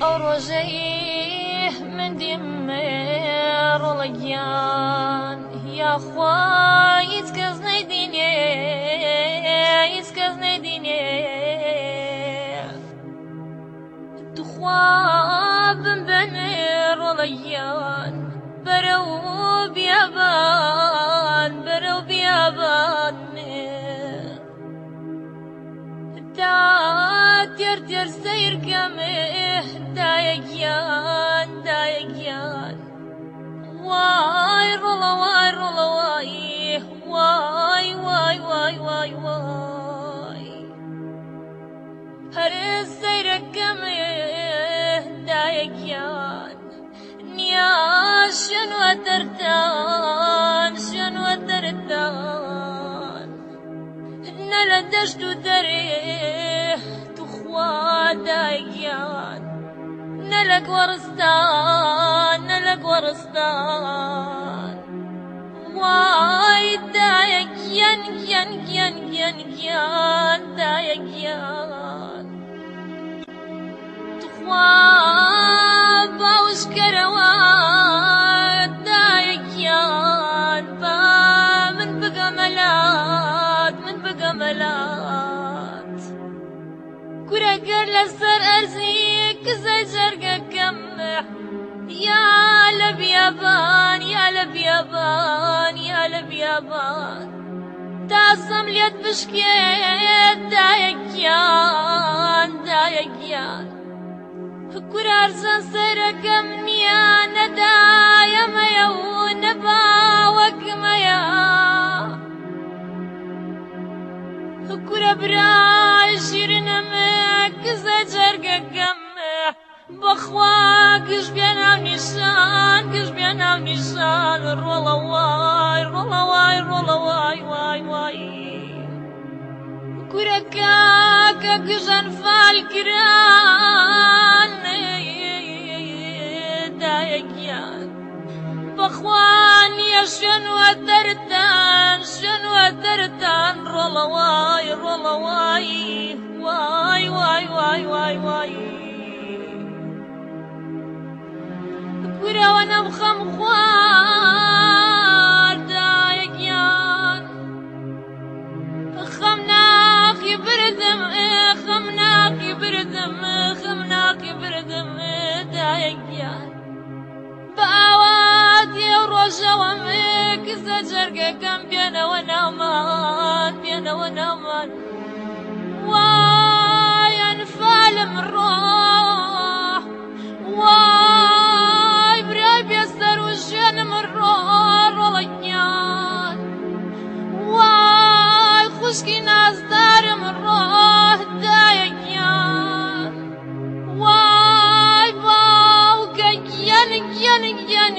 ئەو ڕۆژەی من دیمێ ڕڵگیان یاخوا هیچ کەس نەیدینێ هیچ کەس نەیدینێ. دخوا بم بنێ ڕڵگیان بەرە و بیابان تێر تێر سەیرکەمێ دایەکیان دایەکیان وای ڕۆڵە وای ڕۆڵە وای وای وای وای وای وای هەر سەیرەکەمێ دایەکیان نیا لە گۆڕستان نە لە گۆڕستان وای دایەکیان گیان گیان گیان گیان دایەکیان توخوا باوشکەرەوە دایەکیان با من بگەمەلات من بگەمەلات کورەگەر لەسەر ئەرزی کزە جەرگەکەم یا يا لبيابان يا لبيابان يا لبيابان تازم ليت بشكيت دايكيان دايكيان كرار زن سركم نيا ندايا ما يونبا وكما يا. كرا برا شيرنا مك زجر قم بخوان ناو نیشان گشت بێ ناو نیشان ڕۆڵە وای ڕۆڵە وای ڕۆڵە وای وای وای کورەکە کە گژەن فال کران دایەکیان بەخوان نیە شوێنوە دەردان شوێنوە دەردان ڕۆڵە وای ڕۆڵە وای وای وای وای وای وای کورەوە نەمخەم خوار دایەکیان خەم ناقی بردم خەم ناقی بردم خەم ناقی بردم دایەکیان باواتی ڕۆژەوە کزە جەرگەکەم بێنەوە ناومان بێنەوە ناومان Yeah.